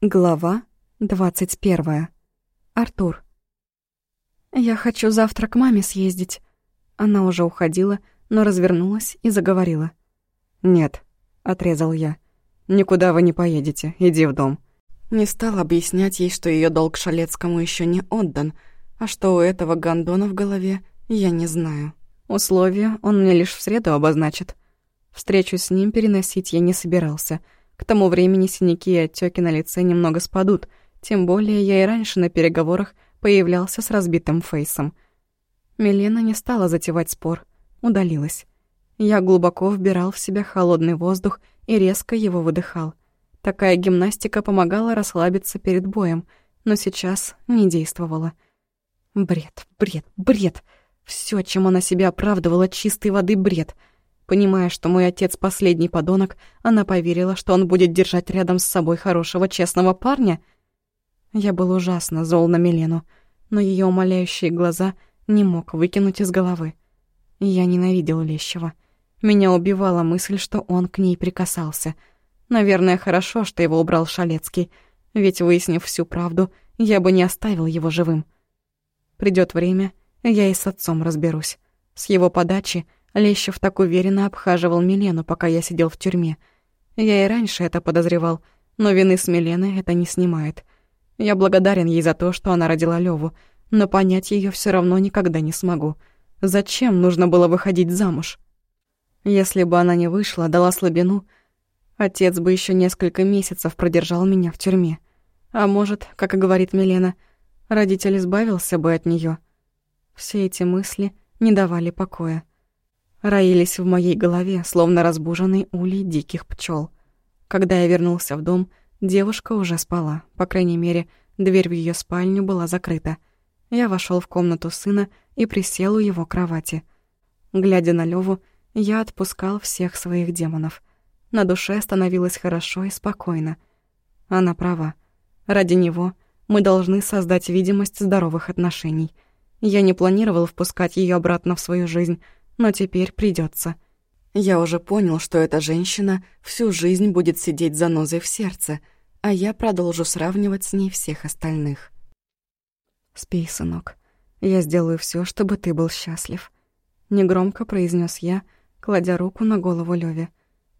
Глава двадцать первая. Артур. «Я хочу завтра к маме съездить». Она уже уходила, но развернулась и заговорила. «Нет», — отрезал я. «Никуда вы не поедете, иди в дом». Не стал объяснять ей, что ее долг Шалецкому еще не отдан, а что у этого гондона в голове, я не знаю. Условия он мне лишь в среду обозначит. Встречу с ним переносить я не собирался — к тому времени синяки и отеки на лице немного спадут, тем более я и раньше на переговорах появлялся с разбитым фейсом. Милена не стала затевать спор, удалилась. Я глубоко вбирал в себя холодный воздух и резко его выдыхал. Такая гимнастика помогала расслабиться перед боем, но сейчас не действовала. Бред, бред, бред. Все, чем она себя оправдывала, чистой воды бред — Понимая, что мой отец последний подонок, она поверила, что он будет держать рядом с собой хорошего, честного парня. Я был ужасно зол на Милену, но ее умоляющие глаза не мог выкинуть из головы. Я ненавидел Лещева. Меня убивала мысль, что он к ней прикасался. Наверное, хорошо, что его убрал Шалецкий, ведь, выяснив всю правду, я бы не оставил его живым. Придет время, я и с отцом разберусь. С его подачи — Лещев так уверенно обхаживал Милену, пока я сидел в тюрьме. Я и раньше это подозревал, но вины с Милены это не снимает. Я благодарен ей за то, что она родила Леву, но понять ее все равно никогда не смогу. Зачем нужно было выходить замуж? Если бы она не вышла, дала слабину, отец бы еще несколько месяцев продержал меня в тюрьме. А может, как и говорит Милена, родитель избавился бы от нее. Все эти мысли не давали покоя роились в моей голове, словно разбуженный улей диких пчел. Когда я вернулся в дом, девушка уже спала. По крайней мере, дверь в ее спальню была закрыта. Я вошел в комнату сына и присел у его кровати. Глядя на Леву, я отпускал всех своих демонов. На душе становилось хорошо и спокойно. Она права. Ради него мы должны создать видимость здоровых отношений. Я не планировал впускать ее обратно в свою жизнь — но теперь придется. Я уже понял, что эта женщина всю жизнь будет сидеть за нозой в сердце, а я продолжу сравнивать с ней всех остальных. «Спи, сынок. Я сделаю все, чтобы ты был счастлив», — негромко произнес я, кладя руку на голову Леве.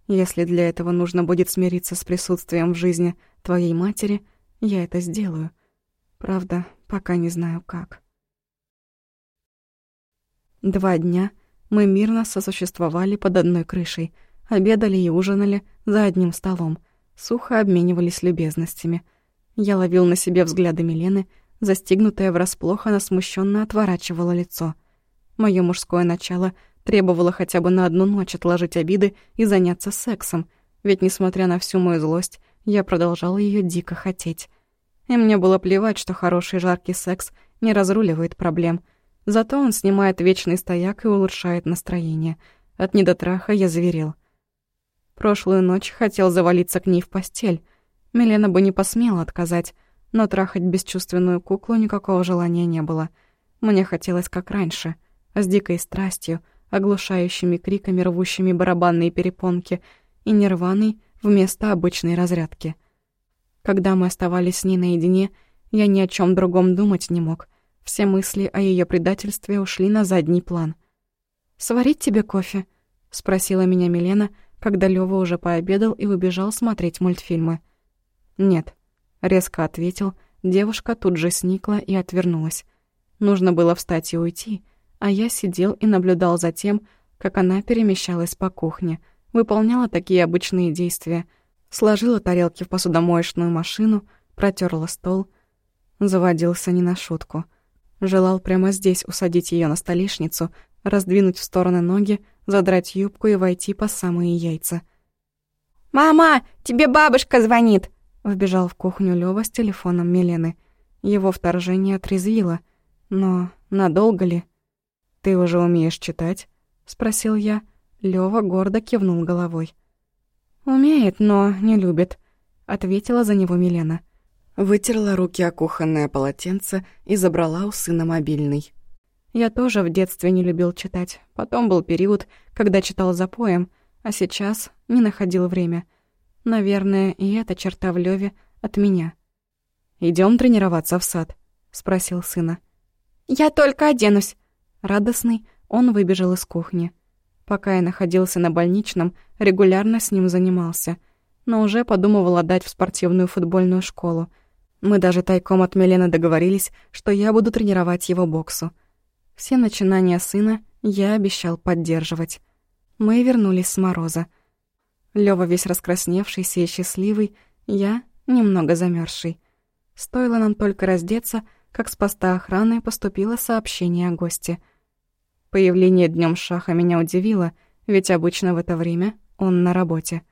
«Если для этого нужно будет смириться с присутствием в жизни твоей матери, я это сделаю. Правда, пока не знаю как». Два дня мы мирно сосуществовали под одной крышей, обедали и ужинали за одним столом, сухо обменивались любезностями. Я ловил на себе взгляды Милены, застигнутая врасплох, она смущенно отворачивала лицо. Мое мужское начало требовало хотя бы на одну ночь отложить обиды и заняться сексом, ведь, несмотря на всю мою злость, я продолжал ее дико хотеть. И мне было плевать, что хороший жаркий секс не разруливает проблем — Зато он снимает вечный стояк и улучшает настроение. От недотраха я заверил. Прошлую ночь хотел завалиться к ней в постель. Милена бы не посмела отказать, но трахать бесчувственную куклу никакого желания не было. Мне хотелось как раньше, с дикой страстью, оглушающими криками, рвущими барабанные перепонки и нерваной вместо обычной разрядки. Когда мы оставались с ней наедине, я ни о чем другом думать не мог — все мысли о ее предательстве ушли на задний план. «Сварить тебе кофе?» — спросила меня Милена, когда Лёва уже пообедал и убежал смотреть мультфильмы. «Нет», — резко ответил, девушка тут же сникла и отвернулась. Нужно было встать и уйти, а я сидел и наблюдал за тем, как она перемещалась по кухне, выполняла такие обычные действия, сложила тарелки в посудомоечную машину, протерла стол. Заводился не на шутку — Желал прямо здесь усадить ее на столешницу, раздвинуть в стороны ноги, задрать юбку и войти по самые яйца. «Мама, тебе бабушка звонит!» Вбежал в кухню Лёва с телефоном Милены. Его вторжение отрезвило. Но надолго ли? «Ты уже умеешь читать?» — спросил я. Лёва гордо кивнул головой. «Умеет, но не любит», — ответила за него Милена. Вытерла руки о кухонное полотенце и забрала у сына мобильный. Я тоже в детстве не любил читать. Потом был период, когда читал за поем, а сейчас не находил время. Наверное, и эта черта в Леве от меня. Идем тренироваться в сад?» — спросил сына. «Я только оденусь». Радостный, он выбежал из кухни. Пока я находился на больничном, регулярно с ним занимался, но уже подумывал отдать в спортивную футбольную школу. Мы даже тайком от Милены договорились, что я буду тренировать его боксу. Все начинания сына я обещал поддерживать. Мы вернулись с мороза. Лёва весь раскрасневшийся и счастливый, я немного замерзший. Стоило нам только раздеться, как с поста охраны поступило сообщение о госте — Появление днем Шаха меня удивило, ведь обычно в это время он на работе.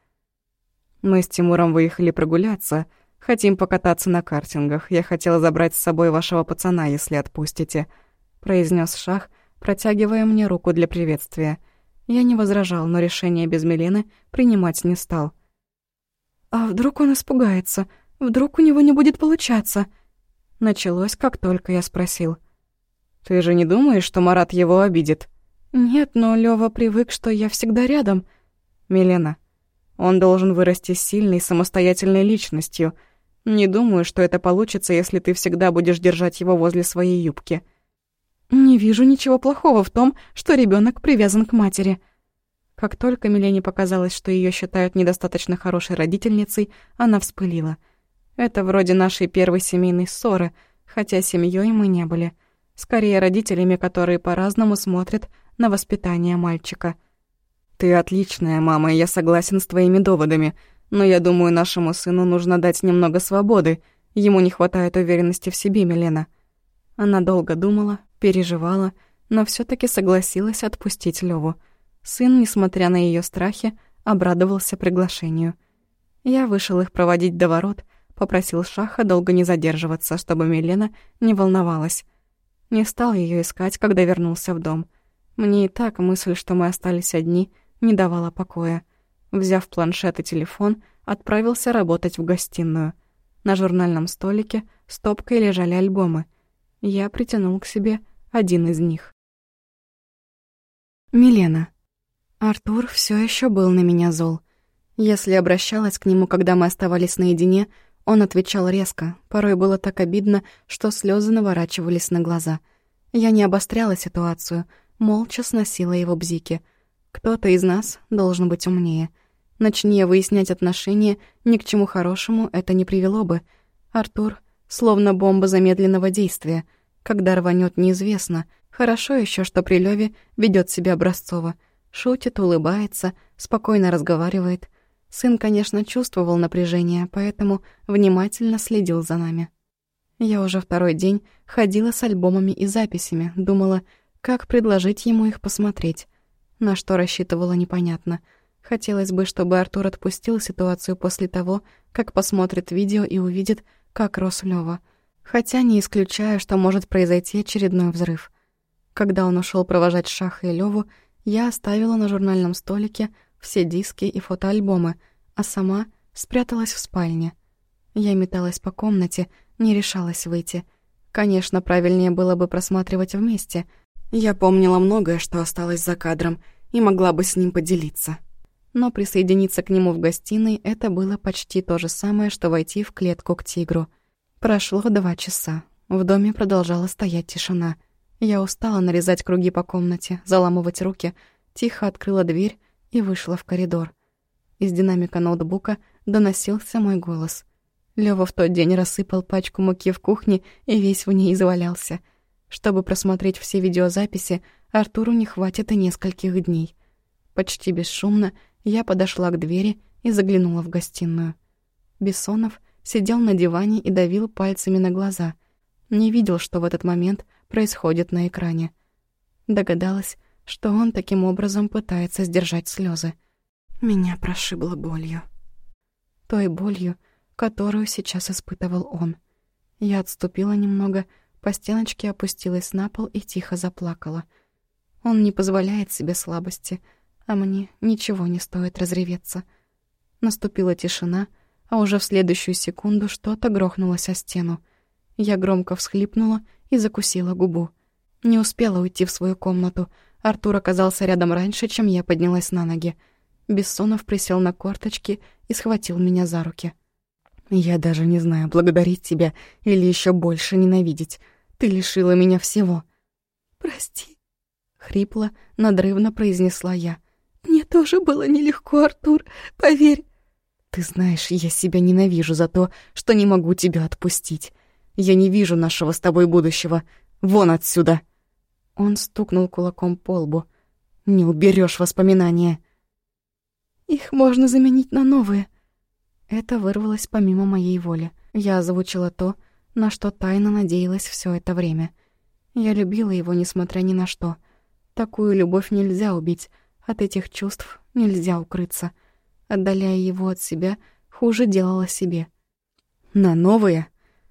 Мы с Тимуром выехали прогуляться. Хотим покататься на картингах. Я хотела забрать с собой вашего пацана, если отпустите», — произнес Шах, протягивая мне руку для приветствия. Я не возражал, но решение без Милены принимать не стал. «А вдруг он испугается? Вдруг у него не будет получаться?» Началось, как только я спросил — «Ты же не думаешь, что Марат его обидит?» «Нет, но Лёва привык, что я всегда рядом». «Милена, он должен вырасти сильной, самостоятельной личностью. Не думаю, что это получится, если ты всегда будешь держать его возле своей юбки». «Не вижу ничего плохого в том, что ребенок привязан к матери». Как только Милене показалось, что ее считают недостаточно хорошей родительницей, она вспылила. Это вроде нашей первой семейной ссоры, хотя семьей мы не были скорее родителями, которые по-разному смотрят на воспитание мальчика. «Ты отличная мама, я согласен с твоими доводами, но я думаю, нашему сыну нужно дать немного свободы. Ему не хватает уверенности в себе, Милена». Она долго думала, переживала, но все таки согласилась отпустить Леву. Сын, несмотря на ее страхи, обрадовался приглашению. Я вышел их проводить до ворот, попросил Шаха долго не задерживаться, чтобы Милена не волновалась. Не стал ее искать, когда вернулся в дом. Мне и так мысль, что мы остались одни, не давала покоя. Взяв планшет и телефон, отправился работать в гостиную. На журнальном столике стопкой лежали альбомы. Я притянул к себе один из них. Милена. Артур все еще был на меня зол. Если обращалась к нему, когда мы оставались наедине, он отвечал резко, порой было так обидно, что слезы наворачивались на глаза. Я не обостряла ситуацию, молча сносила его бзики. Кто-то из нас должен быть умнее. Начни я выяснять отношения, ни к чему хорошему это не привело бы. Артур словно бомба замедленного действия. Когда рванет, неизвестно. Хорошо еще, что при Леве ведет себя образцово. Шутит, улыбается, спокойно разговаривает — Сын, конечно, чувствовал напряжение, поэтому внимательно следил за нами. Я уже второй день ходила с альбомами и записями, думала, как предложить ему их посмотреть. На что рассчитывала непонятно. Хотелось бы, чтобы Артур отпустил ситуацию после того, как посмотрит видео и увидит, как рос Лёва. Хотя не исключаю, что может произойти очередной взрыв. Когда он ушел провожать Шаха и Лёву, я оставила на журнальном столике все диски и фотоальбомы, а сама спряталась в спальне. Я металась по комнате, не решалась выйти. Конечно, правильнее было бы просматривать вместе. Я помнила многое, что осталось за кадром, и могла бы с ним поделиться. Но присоединиться к нему в гостиной — это было почти то же самое, что войти в клетку к тигру. Прошло два часа. В доме продолжала стоять тишина. Я устала нарезать круги по комнате, заламывать руки, тихо открыла дверь и вышла в коридор. Из динамика ноутбука доносился мой голос. Лёва в тот день рассыпал пачку муки в кухне и весь в ней завалялся. Чтобы просмотреть все видеозаписи, Артуру не хватит и нескольких дней. Почти бесшумно я подошла к двери и заглянула в гостиную. Бессонов сидел на диване и давил пальцами на глаза. Не видел, что в этот момент происходит на экране. Догадалась, что он таким образом пытается сдержать слезы. Меня прошибло болью. Той болью, которую сейчас испытывал он. Я отступила немного, по стеночке опустилась на пол и тихо заплакала. Он не позволяет себе слабости, а мне ничего не стоит разреветься. Наступила тишина, а уже в следующую секунду что-то грохнулось о стену. Я громко всхлипнула и закусила губу. Не успела уйти в свою комнату — Артур оказался рядом раньше, чем я поднялась на ноги. Бессонов присел на корточки и схватил меня за руки. Я даже не знаю, благодарить тебя или еще больше ненавидеть. Ты лишила меня всего. Прости, хрипло, надрывно произнесла я. Тоже было нелегко, Артур, поверь. Ты знаешь, я себя ненавижу за то, что не могу тебя отпустить. Я не вижу нашего с тобой будущего. Вон отсюда. Он стукнул кулаком по лбу. Не уберешь воспоминания. Их можно заменить на новые. Это вырвалось помимо моей воли. Я озвучила то, на что тайно надеялась все это время. Я любила его, несмотря ни на что. Такую любовь нельзя убить, от этих чувств нельзя укрыться. Отдаляя его от себя, хуже делала себе. «На новые?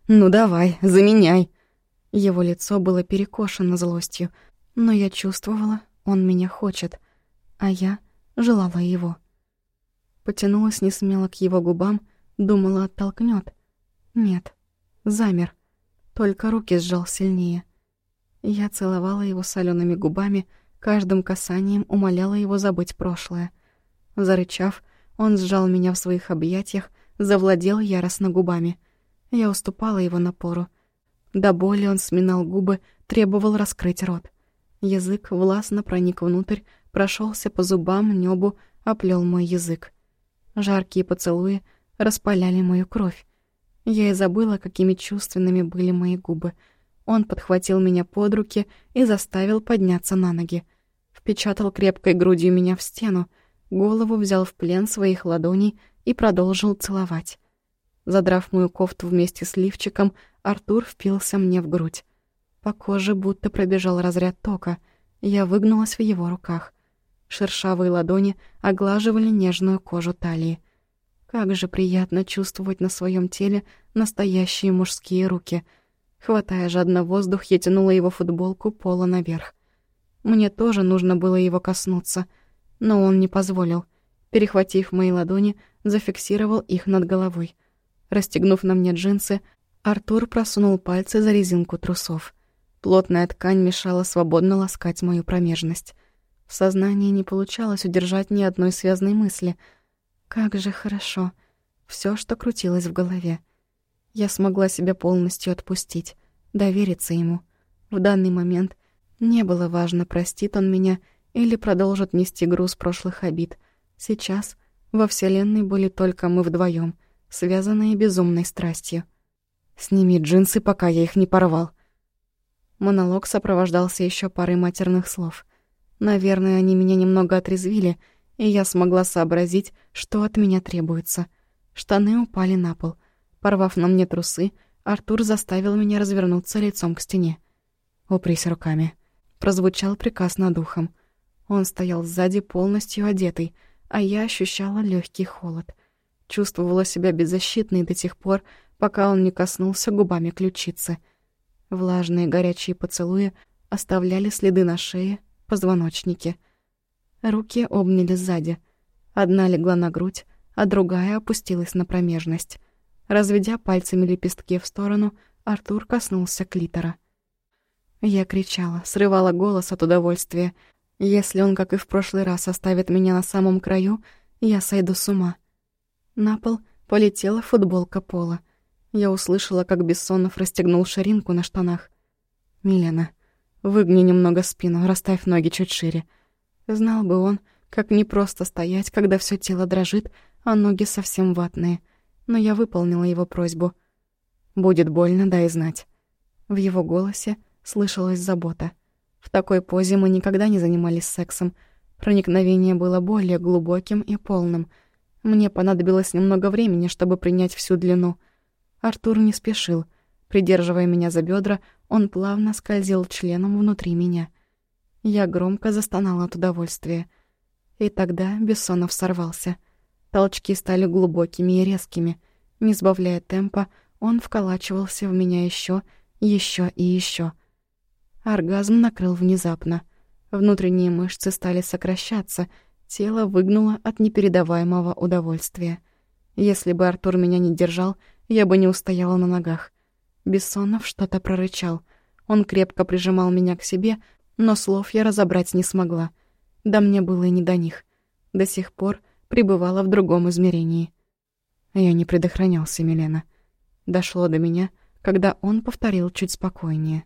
Ну давай, заменяй!» Его лицо было перекошено злостью, но я чувствовала, он меня хочет, а я желала его. Потянулась несмело к его губам, думала, оттолкнет. Нет, замер, только руки сжал сильнее. Я целовала его солеными губами, каждым касанием умоляла его забыть прошлое. Зарычав, он сжал меня в своих объятиях, завладел яростно губами. Я уступала его напору. До боли он сминал губы, требовал раскрыть рот. Язык властно проник внутрь, прошелся по зубам, небу, оплел мой язык. Жаркие поцелуи распаляли мою кровь. Я и забыла, какими чувственными были мои губы. Он подхватил меня под руки и заставил подняться на ноги. Впечатал крепкой грудью меня в стену, голову взял в плен своих ладоней и продолжил целовать. Задрав мою кофту вместе с лифчиком, Артур впился мне в грудь. По коже будто пробежал разряд тока. Я выгнулась в его руках. Шершавые ладони оглаживали нежную кожу талии. Как же приятно чувствовать на своем теле настоящие мужские руки. Хватая жадно воздух, я тянула его футболку пола наверх. Мне тоже нужно было его коснуться, но он не позволил. Перехватив мои ладони, зафиксировал их над головой. Расстегнув на мне джинсы, Артур просунул пальцы за резинку трусов. Плотная ткань мешала свободно ласкать мою промежность. В сознании не получалось удержать ни одной связной мысли. Как же хорошо. Все, что крутилось в голове. Я смогла себя полностью отпустить, довериться ему. В данный момент не было важно, простит он меня или продолжит нести груз прошлых обид. Сейчас во Вселенной были только мы вдвоем, связанные безумной страстью. «Сними джинсы, пока я их не порвал». Монолог сопровождался еще парой матерных слов — Наверное, они меня немного отрезвили, и я смогла сообразить, что от меня требуется. Штаны упали на пол. Порвав на мне трусы, Артур заставил меня развернуться лицом к стене. «Упрись руками», — прозвучал приказ над ухом. Он стоял сзади полностью одетый, а я ощущала легкий холод. Чувствовала себя беззащитной до тех пор, пока он не коснулся губами ключицы. Влажные горячие поцелуи оставляли следы на шее, позвоночнике. Руки обняли сзади. Одна легла на грудь, а другая опустилась на промежность. Разведя пальцами лепестки в сторону, Артур коснулся клитора. Я кричала, срывала голос от удовольствия. Если он, как и в прошлый раз, оставит меня на самом краю, я сойду с ума. На пол полетела футболка пола. Я услышала, как Бессонов расстегнул ширинку на штанах. «Милена, Выгни немного спину, расставь ноги чуть шире. Знал бы он, как непросто стоять, когда все тело дрожит, а ноги совсем ватные. Но я выполнила его просьбу. «Будет больно, дай знать». В его голосе слышалась забота. В такой позе мы никогда не занимались сексом. Проникновение было более глубоким и полным. Мне понадобилось немного времени, чтобы принять всю длину. Артур не спешил — Придерживая меня за бедра, он плавно скользил членом внутри меня. Я громко застонала от удовольствия. И тогда Бессонов сорвался. Толчки стали глубокими и резкими. Не сбавляя темпа, он вколачивался в меня еще, еще и еще. Оргазм накрыл внезапно. Внутренние мышцы стали сокращаться, тело выгнуло от непередаваемого удовольствия. Если бы Артур меня не держал, я бы не устояла на ногах. Бессонов что-то прорычал. Он крепко прижимал меня к себе, но слов я разобрать не смогла. Да мне было и не до них. До сих пор пребывала в другом измерении. Я не предохранялся, Милена. Дошло до меня, когда он повторил чуть спокойнее.